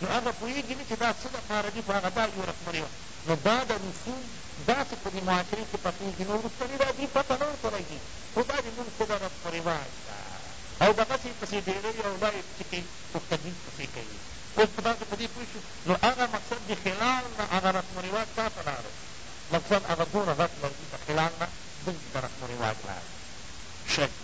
نو هغه پوهیږي نه چې دا څه لپاره دي خو هغه دا یو رقم ریو نو دا د رسوم داسې په دې معاشرې کې پخیږي نو وروستني دا دوی پته نه ورکولی شي خو دا د مونږ خپله رسم و رواج ده او دغسې یې پسې ډیروي او لا یې څه کوي اوس ترویج پسې کوي اوس که تاسو په دې پوه شو نو هغه مقصد د خلال نه هغه رسم و رواج چا ته لاړی مقصد هغه دومره غټ لرګي ته خلال نه دلته ته رسم و رواج لاړی شل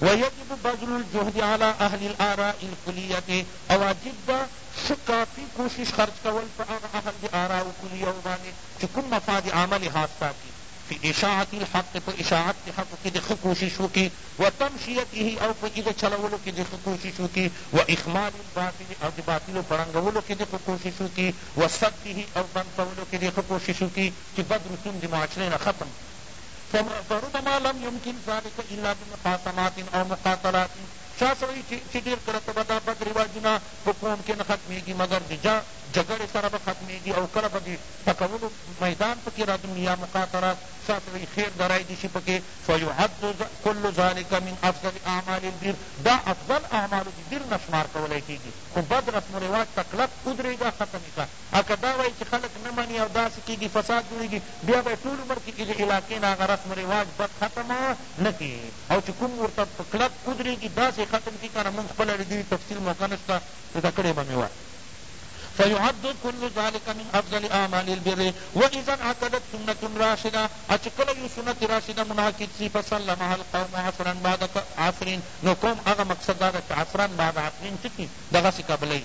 ويجب بذل الجهد علی اهل الآراء الکلیة او واجب ده ښه کافی کوشش خرچ کول په هغه اهل د آراء کلیه وو باندې چې کوم مفاد عامه لحاظ ساتي فی اشاعة الحق په اشاعت د حق کې دې ښه کوشش وکړي وتمشیته او په ایغې چلولو کې دې ښه کوشش وکړي واخماد الباطل او د باطلو په ړنګولو کې دې ښه کوشش وکړي وسده او بند کولو کې دې ښه کوشش وکړي چې بد رسوم د معاشرې نه ختم فربما لم يمکن ذلک الا بمخاصمات او مقاتلات شاه صاحب وایی چی ډیر کله ته به دا بد رواجونه په قوم کی نه ختمیږی مګر د جا جګړی سره به ختمیږی او کله به د ټکولو میدان پکی رادرومی یا مقاتلات شاه صاحب وایی خیر درای دی شی پکی فیعد کل ذلک من افضل اعمال البر دا افضل اعمال د بر نه شمار کولای کیږی خو بد رسم و رواج ته کلک ودریږه ختم یی که او که دا وایی چی خلک نه منی او داسی کیږی فساد جوړیږی بیا به یې ټول عمر کی هغی علاقی نه هغه رسم رواج بد ختم نه کی او چی کوم ورته په کلک ودریږی داسی یې ختم کی کنه مونږ خپله لیدلی تفصیل موقع نشته زده کړی به می وه فیعد کل ذلک من افضل اعمال البر واذا انعقدت سنة راشدة او چی کله یو سنت راشدة منعقد سی فسلمها القوم عصرا بعد عصر نو قوم هغه مقصد داده چی عصرا بعد عصر چه کی دغسی قبلی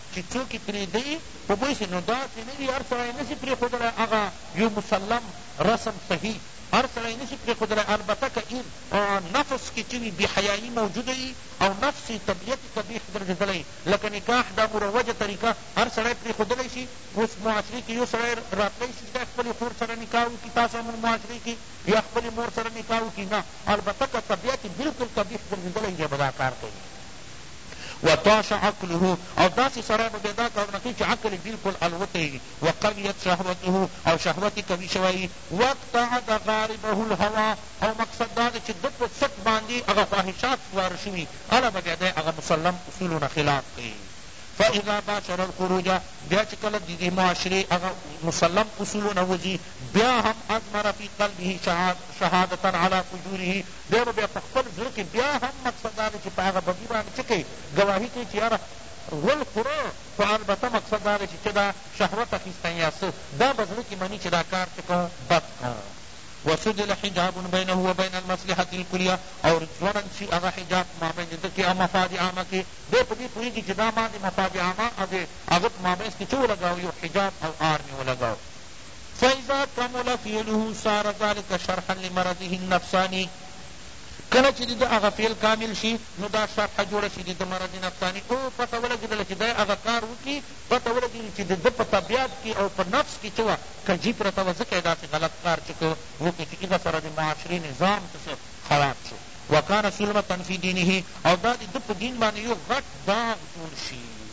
چی څوک یی پریږدی په بوی سی نو داسی نه وی هر سړی نسی پریښودلای هغه یو مسلم رسم صحیح هر سړی نسی پریښودلای البته که یی په نفس کی چوی بی حیایی موجوده یی او نفس یی طبیعت یی قبیح ګرځیدلی لکه نکاح دا مروجه طریقه هر سړی پریښودلای شی اوس معاشری کی یو سړی راتلای شی چی دا خپلی خور سره نکاح وکی تاسو هم معاشری کی یا خپلی مور سره نکاح وکی نه البته که طبیعت یی بلکل قبیح ګرځیدلی بیا به دا کار کوی. وطاش عقله او داسې سړی به بیا دا کارونه کوي چې عقل یې بلکل الوتی وي وقویت شهوته او شهوت یې قوي شوی وي واقتعد غاربه الهوی او مقصد دا دی چې ده په څټ باندې هغه خواهشات سواره شوي هله به بیا دی هغه مسلم اصولو نه خلاف کوي فاذا باشر الخروج بیا چې کله ددې معاشرې هغه مسلم اصولو نه وځي بیا هم اضمر فی قلبه شهادة علی فجوره دی به بیا په خپل زړه کي بیا هم مقصد دا دی چي په هغه بدي باندي څه کوي ګواهي کوي چي یاره غول خوره خو البته مقصد دا دی چي چه دا شهوت اخیستن یا څه دا به زړه کي مني چي دا کار څه کوم بد کوم. وسدل حجاب بینه و بین المصلحة الکلیة او ځوړند شي هغه حجاب په مابین ده کي او مفاد عامه کي دی په دې پوهیږي چي دا ما د مفاد عامه او د هغه په مابینځ کي څه ولګاوه یو حجاب او عار مي ولګاوه فاذا کمل فعله صار ذلک شرحا لمرضه النفسانی کله چی دده هغه فعل کامل شی نو دا شرح جوړه شی دده مرض نفسانی او پته ولګیدله چی دی هغه کار وکی پته ولګیدله چی دده په طبیعت کی او په نفس کی چه وه کجی پرته وه ځکه یې داسی غلط کار چه که وکی چی هغه سره د معاشری نظام څه څه خراب شو وکان ثلمة فی دینه او دا دده په دین باندی یو غټ داغ جوړ شی.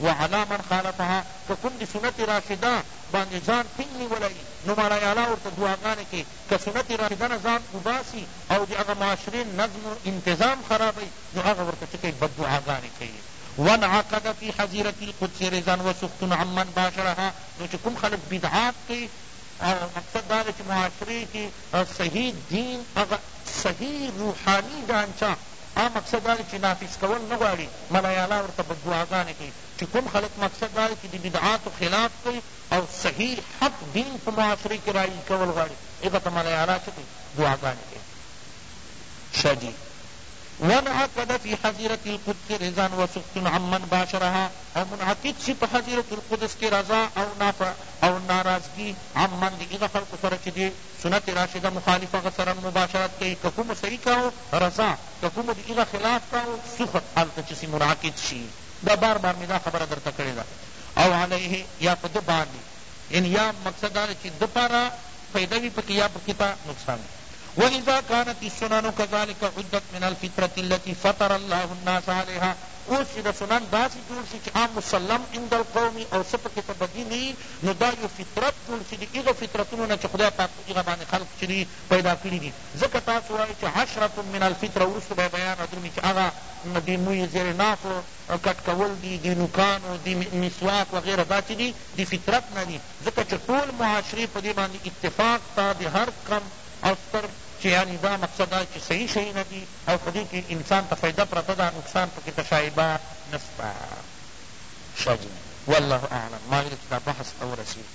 وعلی من خالفها که کوم د سنت راشده باندې ځان ټینګ نیولی نو مالای اعلی ورته دعاګانې کوي که سنت راشده نه ځان اوباسي او د هغه معاشرې نظم و انتظام خرابوي نو هغه ورته څه کوي بددعاګانې کوي وانعقد فی حظیرة القدس رضا وسخط عمن باشرها نو چې کوم خلک بدعات کوي او مقصد دا دی چې معاشرې کې صحیح دین هغه صحیح روحاني ډانچه آ مقصد دا دی چی نافذ کول نه غواړی ملایالا ورته بددعاګانی کوی چی کوم خلق مقصد دا دی چی د بدعاتو خلاف کوی او صحیح حق دین په معاشری کی رایج کول غواړی هغه ته ملایالا چه کوی دعاګانی کوی شه جی وانعقد فی حظیرة القدس رضا وسخط عمن باشرها او منعقد شی په حظیرة القدس کی رضا او ناراضګی عمن د هغه خلقو سره چه دی سنت راشده مخالف هغه سره مباشرت کوی که کومو صحیح کاو رضا که کومه دی هغه خلاف کا او سخت حال ته چسی منعقد شی دا بار بار می دا خبره درته کړی ده او علیه یا په ده باندی یعنی یا مقصد دا ده چی ده پاره فایده وی پکی یا پکی ته نقصان وی و اذا کانت السنن کذلک عدت من الفطرة التی فطر الله الناس علیها اوس چی دا سنن داسی جوړ شی چی عام مسلم عند القوم وی او څه پکی ته بدی نه وی نو دا یو فطرت جوړ شی دی هغه فطرتونو نه چی خدای پاک په هغه باندی خلق چی دی پیدا کړي دي ځکه تاسو وایئ چې عشرة من الفطرة وروسته به بیان درومي چې هغه د موي زیر نافو کټ کول دي د نوکانو د مسواک وغیره دا څه دي د فطرت نه دي ځکه چې ټول معاشرې په دې باندې اتفاق ته د هر کم او ستر چې یعنی دا مقصد دا چې صحیح شیونه دي او په دې کې انسان ته فایده پرته ده نقصان پکې ته شایبه نسته شه جي والله اعلم ما ویل چې دا بحث ته ورسیږو.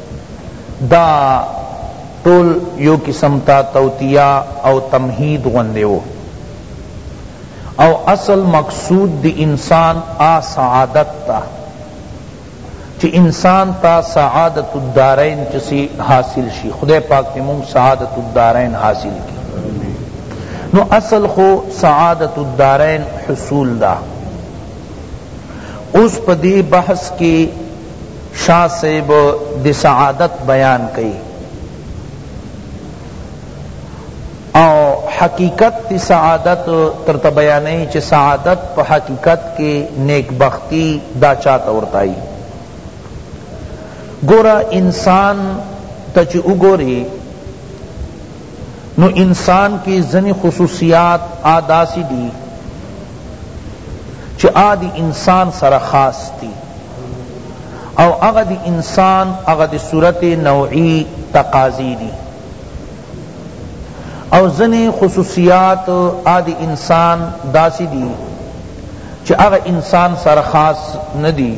دا ټول یو قسم ته توطیه او تمهید غوندې وو او اصل مقصود د انسان آ سعادت تا چی انسان تا سعادت الدارین چسی حاصل شی خدای پاک دی مونگ سعادت الدارین حاصل کی نو اصل خو سعادت الدارین حصول دا اس پا دی بحث کی شاه صیب دسعادت بیان کئی او حقیقت دی سعادت ترته بیانوی چه سعادت په حقیقت کی نیک بختی دا چاته ورتایی گورا انسان ته چه وګوری نو انسان کی زنی خصوصیات آداسی دی چه آدی انسان سره خاص دی او هغه د انسان هغه د صورت نوعی تقاضی دی او ځنی خصوصیات آد انسان داسی دی چه هغه انسان سره خاص ندی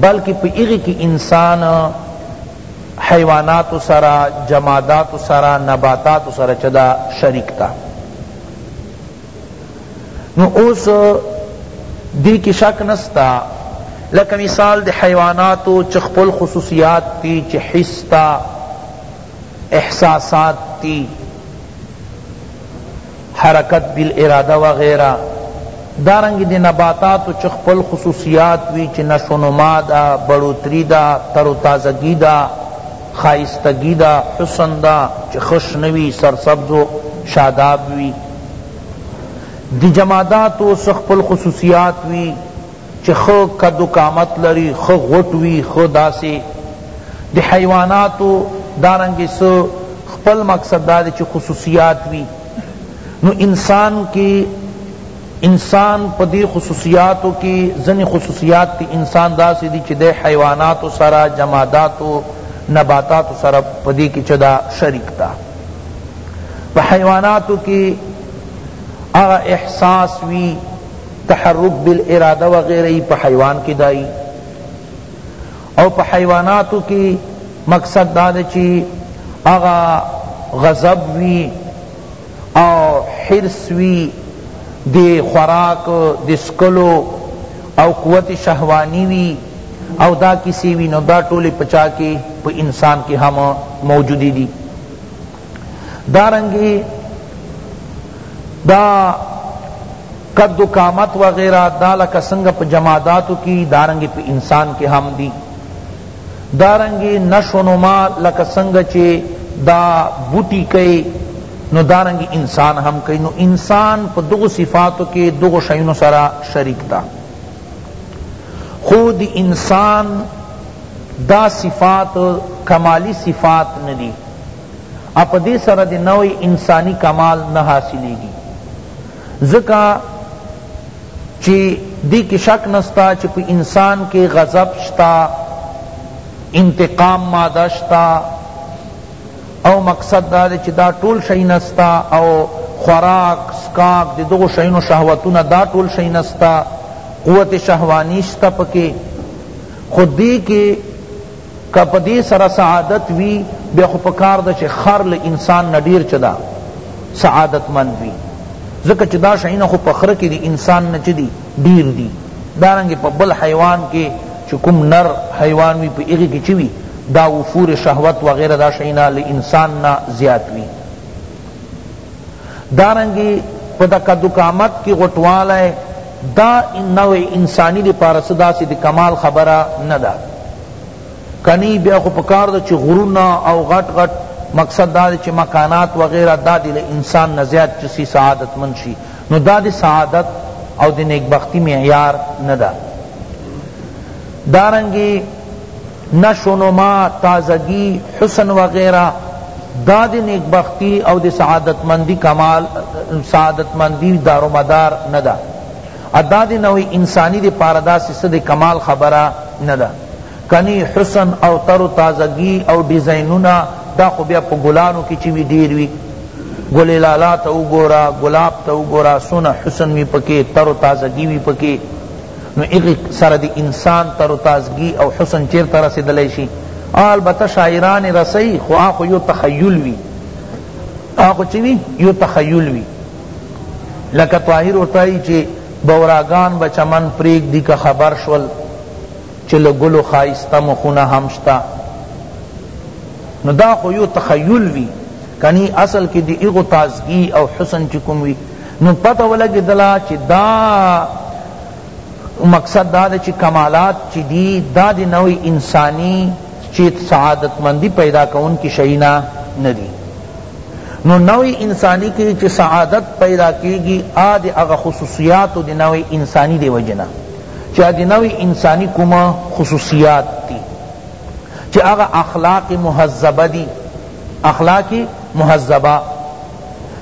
بلکہ پی اغی کی انسان حیوانات سرا جمادات سرا نباتات سرا چدا شریک تا نو اوس دی کی شک نستا لکه مثال دی حیواناتو چه خپل خصوصیات تی چه حس تا احساسات تی حرکت بالاراده وغیرہ دارنگی دی نباتاتو چه خپل خصوصیات وی چه نشونما دا بڑوتری دا تر و تازگی دا خائستگی دا حسن دا چه خشنوی سرسبز و شاداب وی د جماداتو څه خپل خصوصیات وي چې ښه قد و قامت لري ښه غوټ وي ښه داسې د حیواناتو دارنګې څه خپل مقصد دا دی چې خصوصیات وي نو انسان کې انسان په دې خصوصیاتو کې ځینې خصوصیات تی انسان داسې دي چې د حیواناتو سره جماداتو نباتاتو سره په دې کې چې دا شریک ده په حیواناتو کی اغا احساس وی تحرک بالاراده وغیرہ په حیوان کی دائی او په حیواناتو کی مقصد دا ده چی اغا غضب وی او حرس وی دی خوراک دی سکلو او قوت شهوانی وی او دا کیسی وی نو دا ټولی په چا کی په انسان کی هم موجودی دی دارنګی دا قد و قامت وغیرہ دا لکه څنګه په جماداتو کی دارنګ په انسان کی هم دی دارنګ نشو نما لکه څنګه چې دا بوټی کوي نو دارنګ انسان هم کوي نو انسان په دغه صفاتو کې دغه شینو سره شریک ده خو د انسان دا صفات کمالی صفات ندی او په دې سره د نوع انسانی کمال نه حاصلیږي ځکه چې دې کې شک نستا چې په انسان کې غضب شتا انتقام ماده شتا او مقصد دا دی چی دا ټول شیونه ستا او خوراک سکاک د دغو شیونو شهوتونه دا ټول شیونه ستا قوت شهوانی شته پکی خو دی کی که په دې سره سعادت وی بیا خو پکار ده چې خر له انسان نه ډیر چه ده سعادتمند وي ځکه چې دا شیونه خو په خره کې د انسان نه چه دي ډیر دي دارنګه په بل حیوان کی چه کوم نر حیوان وی په هغی کی چه وی دا وفور شهوت وغیره دا شینا له انسان نه زیات وی دارنګه په دکدوکامت کی غټوالی دا نوع انسانی لپاره څه داسی د کمال خبره نده کنی بیا خو پکار ده چی غرونه او غټ غټ مقصد دا دی چی مکانات وغیرہ دا دی له انسان نه زیات چسی سعادت مند شی نو دا دی سعادت او دی نیکبختی معیار نده دارنگی نشو نما تازگی حسن وغیرہ دا دی نیکبختی او دی سعادت مندی کمال سعادت مندی دار و مدار ندا ادا دی نوی انسانی دی پاردا سی صد کمال خبرہ ندا کنی حسن او تر و تازګی او ډیزاینونه دا خو بیا په ګلانو کی چی وی ډیر وی ګل لالا ته وګوره ګلاب ته وګوره څونه حسن وی پکی تر و تازګی وی پکی نو هغه سره د انسان تر و تازګی او حسن چیرته رسیدلی شي البته شاعران رسی خو هغه یو تخیل وی هغه چی وی یو تخیل وی لکه طاهر ورته چی بوراگان بچمن پریگ دی که خبر شول چی له ګلو ښایسته مخونه هم شته نو دا خو یو تخیل وی کنی اصل کی دی ایغو تازگی او حسن چی کوم وی نو پتہ ولګی دلا چی دا مقصد دا چی کمالات چی دی دا دی نوی انسانی چی سعادت مندی پیدا کون کی شئینا ندی نو نوی انسانی کی چی سعادت پیدا کیگی آ دی اغا خصوصیات دی نوی انسانی دی وجنا چی ادی نوع انسانی کوم خصوصیات دی چی هغه اخلاق مهذبه دی اخلاق مهذبه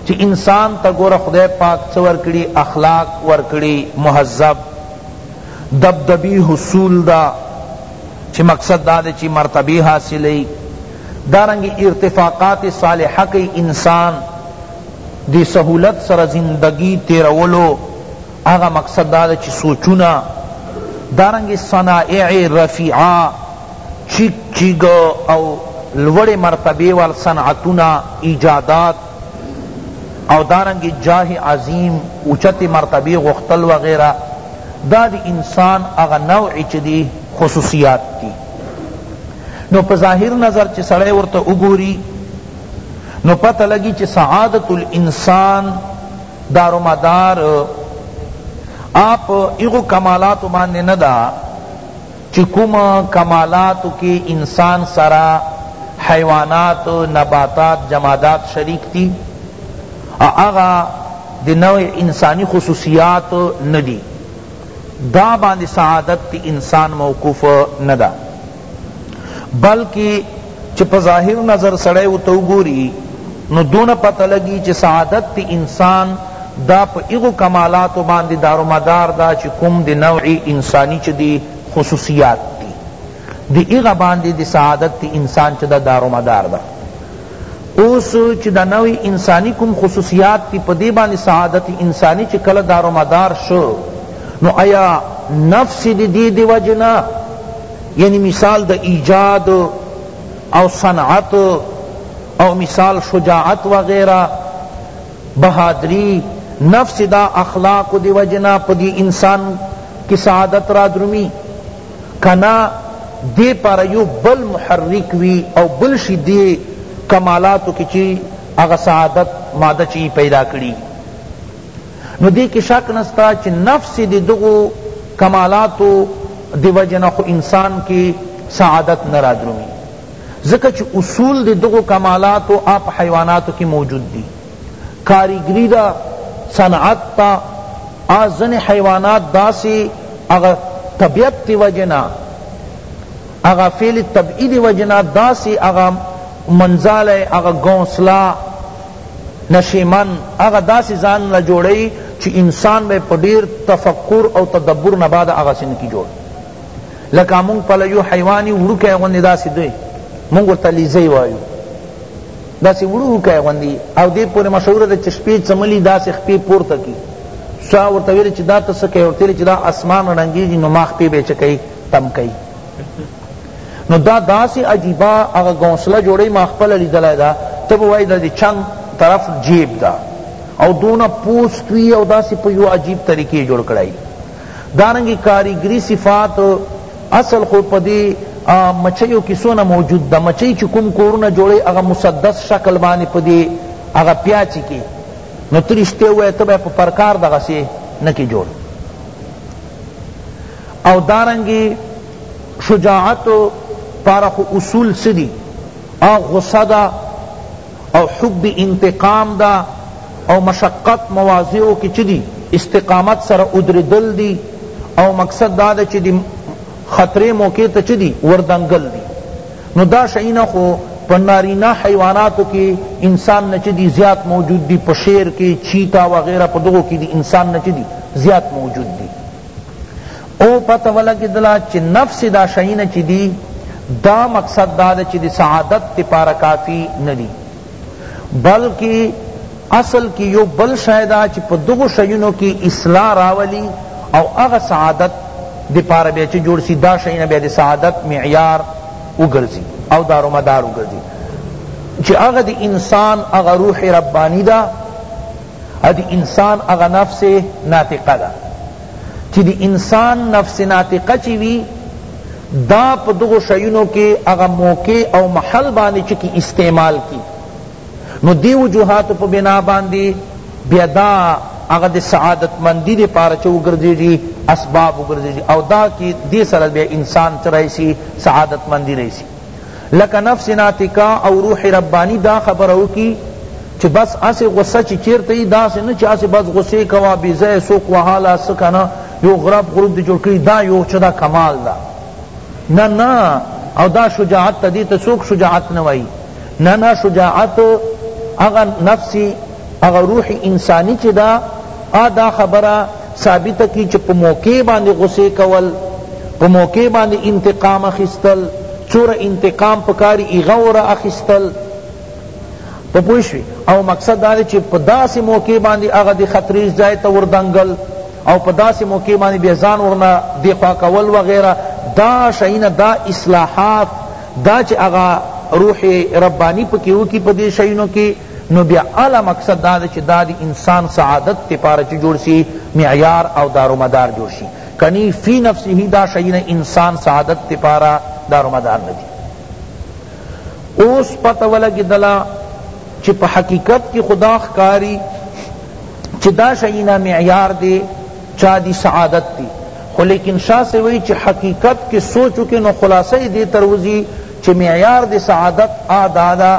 چی انسان ته ګوره خدای پاک څه ورکړی اخلاق ورکړی مهذب دبدبی حصول دا چی مقصد دا دی چی مرتبی حاصلی دارنگی ارتفاقات صالحہ کی انسان دی سہولت سر زندگی تیرولو هغه مقصد دا ده چی سوچونه دارنګ صنائع رفیعه چیک چیګ او لوړ مرتبه وال صنعتونه ایجادات او دارنګ جاه عظیم اوچت مرتبه غختل وغیرہ دا دی انسان اغا نوع چی دی خصوصیات دی نو په ظاهر نظر چی سړی ورته وګوری نو پتہ لگی چی سعادت الانسان دارومدار ئا په هغو کمالاتو باندې نه ده چی کوم کمالاتو کی انسان سره حیوانات نباتات جمادات شریک دی او هغه د نوع انسانی خصوصیات ندی دا باندې سعادت انسان موقوف نه ده بلکه چه په ظاهر نظر سړی ورته وګوری نو دونه پته لګی چه سعادت د انسان دا په هغو کمالاتو باندی دارومدار ده چه کوم د نوع انسانی چه دی خصوصیات دی د هغه باندی د سعادت د انسان چه ده دارومدار ده اوس چه د نوع انسانی کوم خصوصیات دی په دی باندی سعادت انسانی چه کله دارومدار شو نو ایا نفس دی دی دی وجنا یعنی مثال د ایجاد او صنعت او مثال شجاعت وغیرہ بہادری نفس دا اخلاق دی وجنا پدی انسان کی سعادت را درمی کنا دی پر یو بل محرک وی او بل شی دی کمالاتو کی چی اغا سعادت ماده چی پیدا کری نو دې کې شک نستا چې نفس دې دغو کمالاتو دی وجه نه خو انسان کې سعادت نه رادرومي ځکه چې اصول دې دغو کمالاتو آپ حیواناتو کې موجود دي کاریګری دا صنعت تا آزن حیوانات داسی اغا طبیعت تی وجنا اغا فعل طبعی دی وجنا داسی اغا منزال اغا گونسلا نشیمن هغه داسی ځان نه جوړوی چی انسان به په ډیر تفکر او تدبر نه بعد هغسی نه کی جوړ لکه مونږ پله یو حیوان یو وړوکی غوندی داسی دی مونږ ورته لیزی وایو داسی وړوکی غوندی او دی پورې مشهور ده چې شپې څملی داسی خپې پورته کی سا ورته ویل چې دا ته څه کوې ورته ویل چې دا اسمان ړنګېږي نو ما خپې به چه کوي تم کوي نو دا داسی عجیبا اغا گونسلا جوڑی ما خپل لیدلی دا ته به وای دا دی چنګ طرف جیب دا او دونه پوست وی او داسی په یو عجیب طریقې جوړ کړی دارنګ کاریګری صفات اصل خو په دی مچیو کی سونه موجود دا مچی چې کوم کورونه جوړی اغا مسدس شکل باندې په دی اغا پیاچی کی نو ترشته وای ته به په پرکار دغه سی نکی جوړ او دارنګ شجاعت پاره خو اصول څه دي آ غصه ده او حب انتقام ده او مشقت مواضعو کې چه دي استقامت سره ادردل دي او مقصد دا ده چه دی خطرې موقع ته چه دي وردنګل دي نو دا شئینا خو په نارینه حیواناتو کې انسان نه چدي زیات موجود دي په شیر کې چیتا وغیرہ په دغو کې دي انسان نه چدي زیات موجود دي او پته ولګیدله چی نفس دا شئینا چی دی دا مقصد دا ده چی دی سعادت دی پاره کافی نه دی بلکی اصل کی یو بل شئ دا چی په دغو شئینو کی اصلاح راولی او هغه سعادت دی پاره بیا چی جوړ سی دا شئینا بیا دی سعادت معیار وګرځی او دارو مدار وګرځی چی هغه دی انسان هغه روح ربانی دا او دی انسان هغه نفس ناطقه دا چی دی انسان نفس ناطقه چی وی دا په دغو شیونو کې هغه موقع او محل باندې چې کی استعمال کی نو دی وجوهاتو په بنا باندې بیا دا هغه د سعادت مندی دی پاره چې وګرځېږي اسباب وګرځېږي او دا کې دې سره بیا انسان چرایسی سعادت مندی رئیسی لکه نفس ناطقه او روح ربانی دا خبره وکی چی بس اسی غصه چی چیرته ای داسی نه چی اسی بس غصه کوا بی ځای سوک وهالا سکنه یو غرب غروب دی جوړ کړی دا یو چدا کمال دا نه نه او دا شجاعت تدی ته سوک شجاعت نه وای نه نه شجاعت اغه نفسی اغه روح انسانی چی دا ا دا خبره ثابته کړي چه په موقع باندې غصې کول په موقع باندې انتقام اخیستل څوره انتقام پکاري هغه وره اخیستل په پوه شوي او مقصد دا دی چې په داسې موقع باندې هغه د خطرې ځای ته وردنګل او په داسې موقع باندې بیا ځان ورنه دفاع کول وغیره دا شیونه دا اصلاحات دا چې هغه روح ربانی پکې وکړي په دې شیونو کې نو بیا اعلی مقصد دا دی چی دا دی انسان سعادت تی پارا چی جوړ سی معیار او دارومدار جوړ شی کنی فی نفسه دا شئی نه انسان سعادت تی پارا دارومدار ندی اوس پتہ ولګیدلا چی په حقیقت کی خدا ښکاری چی دا شئی نه معیار دی چا دی سعادت تی خو لیکن شاہ سے وئی چی حقیقت کی سوچو کی نو خلاصہ دی تروزی چی معیار دی سعادت آ دادا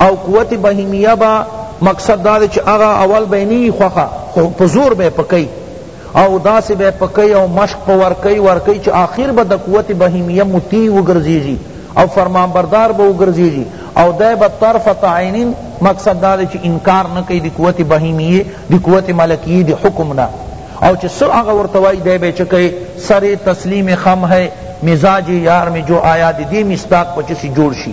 او قوت بهیمیه به مقصد دا دی چی هغه اول به یې نه وي خوښه خو په زور به یې پکوي او داسې به یې پکوي او مشق په ورکوي ورکوي چی آخر به د قوت بهیمیه مطیع وګرځېږي او فرمانبردار به وګرځېږي او دی به طرفة عین مقصد دا دی چی انکار نه کوي د قوت بهیمیې د قوت ملکیې د حکم نه او چی څه هغه ورته وایي دی به یې چه کوي سر تسلیم خم ہے مزاج یار میں جو آیا د دې مصداق په چه سی جوړ شي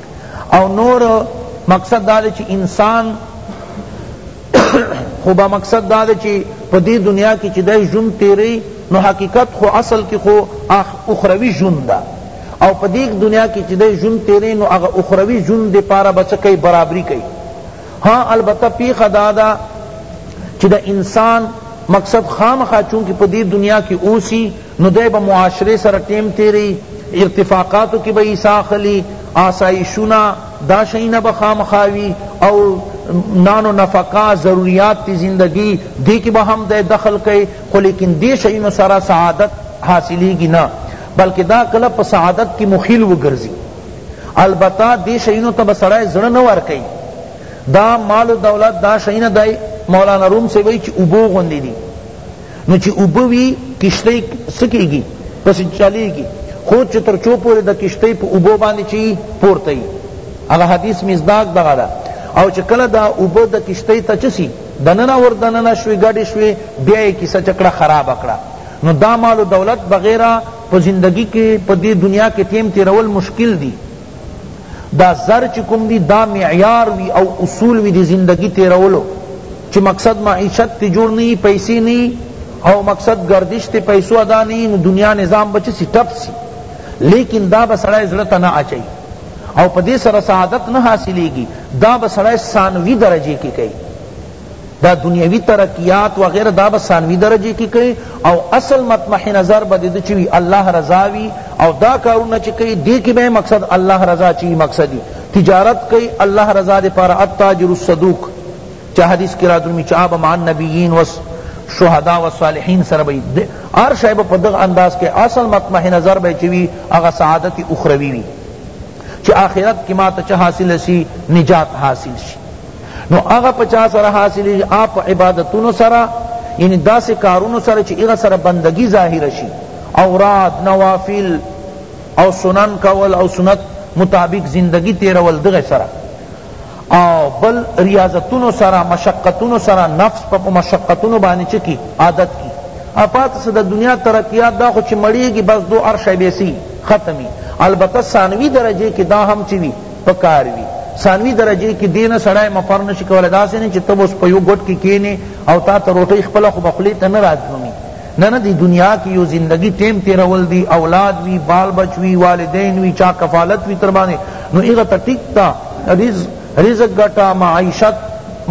او نور مقصد دا دی چی انسان خو با مقصد دا دی چی په دې دنیا کې چې دای ژوند تیری نو حقیقت خو اصل کې خو اخروی ژوند ده او په دې دنیا کې چې دای ژوند تیری نو هغه اخروی ژوند د پاره بچ کوي برابرۍ کوي ها البته پیخه دا ده چې د انسان مقصد خامخا چونکه په دې دنیا کې اوسی نو دی به معاشرې سره ټیم تیری ارتفاقاتو کی به یی ساه اخلی آسایشونه دا شیونه به خامخا وی او نان و نفقا ضروریات تی زندگی دی کی به هم دی دخل کئی خو لیکن دی شیونو سره سعادت حاصلیگی نه بلکه دا کله په سعادت کی مخیل وګرځی البته دی شیونو ته به سړی زړه نه ورکئی دا مال و دولت دا شیونه دی مولانا روم سے وی چی اوبو غوندی دی نو چی اوبه وی کشتی څه کیږی پس چلیږی خو چی تر چو پوری د کشتی په اوبو باندی چی پورته یی هغه حدیث مصداق دغه ده او چی کله دا اوبه د کشتی ته چه سی دننه ور دننه شوی ګډی شوی بیا یی کیسه چه کړه خرابه کړه نو دا مال و دولت بغیره په زندگی کی په دی دنیا کی ټیم تیرول مشکل دی دا زر چی کوم دی دا معیار وی او اصول وی دی زندگی تیرولو چی مقصد معیشت تی جوړ نی پیسی نی او مقصد گردش تی پیسو ادا نی نو دنیا نظام بچی سی ٹپ سی لیکن دا بسڑای زلتا نہ اچائی او پدی سر سعادت نہ حاصلیگی دا بسڑای ثانوی درجے کی کئی دا دنیوی ترقیات وغیرہ دا به ثانوی درجه کی کئی او اصل مطمح نظر به دده چی وی الله رضا وی او دا کارونه چی کئی دی کی به مقصد الله رضا چی مقصدی تجارت کئی الله رضا دی پارا التاجر الصدوق چا حدیث کی رادرمی چا با مع النبیین و شهداء و صالحین سره بی هر شای په دغه انداز کې اصل مطمح نظر به چوي هغه سعادت اخروی وی چې آخرت کې ما ته چه حاصل شي نجات حاصل شي نو هغه په چا سره حاصلیږي هغه په عبادتونو سره یعنی داسې کارونو سره چې هغه سره بندگی ظاهره شي اوراد نوافل او سنن کول او سنت مطابق زندگی تیرول دغه سره او بل ریاضتونو سره مشقتونو سره نفس په مشقتونو باندې چکی عادت کی اپات سے دا دنیا ترقیات دا خو چھ مڑی گی بس دو عرش بیسی ختمی البتہ ثانوی درجے کی دا ہم چوی پکار وی ثانوی درجه کی دین سړی مفر نشی کولای داسې نه چې تب اوس په یو ګټ کې کینې او تا ته روټۍ خپله خو بخلی ته نه راځومي نه نه دی دنیا کی یو زندگی ټیم تیرول دی اولاد وی بال بچ وی والدین وی چا کفالت وی تر باندې نو هغه ته ټیک تا رزق رزق ګټه معیشت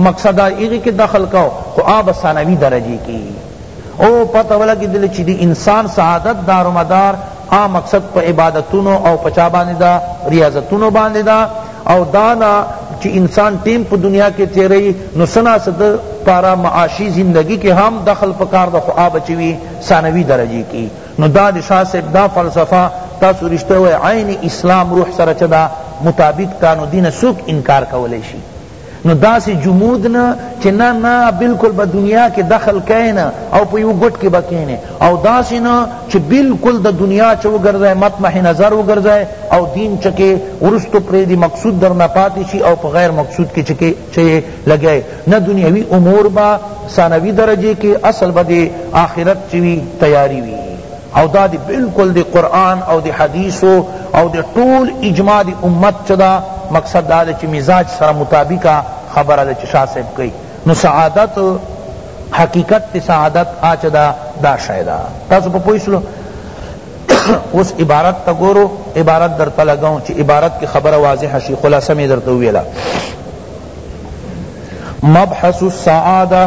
مقصد هغه کې دخل کو خو آب ثانوی درجه کی او پته ولګیدل چی د انسان سعادت دارومدار آ مقصد په عبادتونو او په چا باندی ده ریاضتونو باندی ده او دانا چی انسان ټیم په دنیا کی تیروی نو څه نا څه ده پارا معاشی زندگی کی هم دخل پکار ده خو آب چی وی ثانوی درجی کی نو دا د شاہ صاحب دا فلسفہ تاسو رشتہ وای عین اسلام روح سره چه دا مطابق تا نو دین سوک انکار کولی شی نو داسی جمود نه چه نه نه بالکل به دنیا کې دخل کئ نه او په یو ګټ کې بکینه او داسی نه چه بالکل د دنیا چه وګرځای مطمح نظر وګرځای او دین چکه ورستو پری دی مقصود در نه پاتې شي او په غیر مقصود کې چکه چه لګای نه دنیوي امور با ثانوی درجه کې اصل به آخرت چوي تیاری وي او دا دی بلکل دی قرآن او دی حدیثو او دی طول اجماع دی امت چه دا مقصد دا دی چه مزاج سره مطابق خبر دی چه شاہ صاحب کئی نو سعادت حقیقت تی سعادت آ چه دا دا شئی دا تاسو پا پوئی شلو اس عبارت تا گورو عبارت در تلگاؤں چی عبارت کی خبر واضح شی خلاصہ میں در تویلا مبحث السعادہ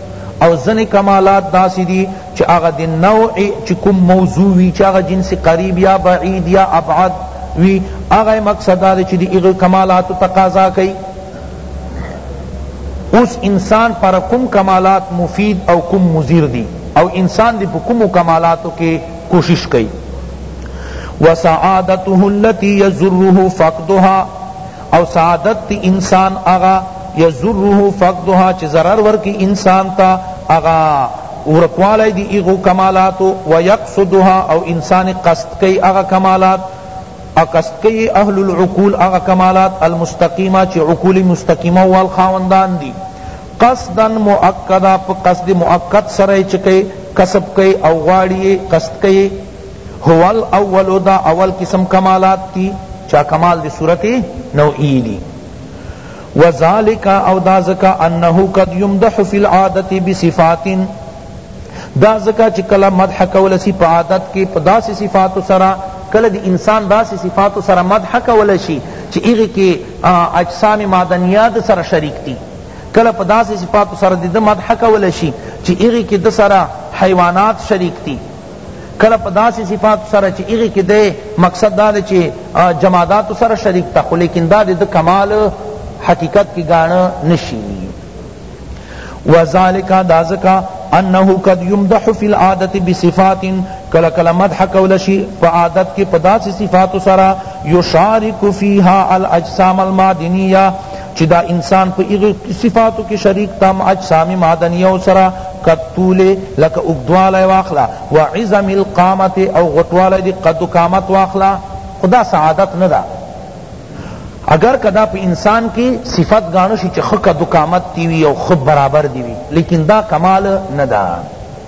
او ځنی کمالات داسی دی چی هغه د نوع چی کوم موضوع وی چی هغه جنس قریب یا بعید یا ابعد وی هغه مقصد دا دی چی د هغه کمالات تقاضا کئی اوس انسان پر کوم کمالات مفید او کوم مضر دی او انسان دی په کوم کمالاتو کې کوشش کئی وسعادته التي يزره فقدها او سعادت تی انسان هغه یضره فقدها چه ضرر ورکی انسان تا هغه ورکوالی دی ایغو کمالاتو و یقصدها او انسان قصد کئی هغه کمالات او قصد کئی اهل العقول هغه کمالات المستقیمه چه عقول مستقیمه وال خاوندان دی قصدا مؤکدا پا قصد مؤکد سره چه کئی کسب کئی او غواړی قصد کئی هو الاول دا اول قسم کمالات دی چا کمال دی صورت نوعی دی وذالک او دا زکا انه قد یمدح فی العادت بصفات دا زکا چ کلا مدح کول سی پا عادت کی پدا سی صفات سرا کلا دی انسان دا سی صفات سرا مدح کول شی چ ایغی کی اجسام معدنیات سرا شریک دی کلا پدا سی صفات سرا دی مدح کول شی چ ایغی کی دسرا حیوانات شریک دی کله په داسې صفاتو سره چې هغې کې دی مقصد دا دی چې جماداتو سره شریک ته خو لیکن دا د کمال حقیقت کې ګاڼه نشي وذالک دا ځکه انه قد یمدح فی العادت بصفات کلا کلا مدح کول شی په عادت کې پداسې صفات سره یشارک فیها الاجسام المعدنیه چی دا انسان په هغو صفاتو کی شریک تام اجسام معدنیو سره کالطول لکه اوږدوالی واخله و عظم القامت او غټوالی دی قد و قامت واخله خو دا سعادت نه ده اگر که دا په انسان کی صفت ګانه شی چی ښه قد و قامت دی وی او ښه برابر دی وی لیکن دا کمال نه ده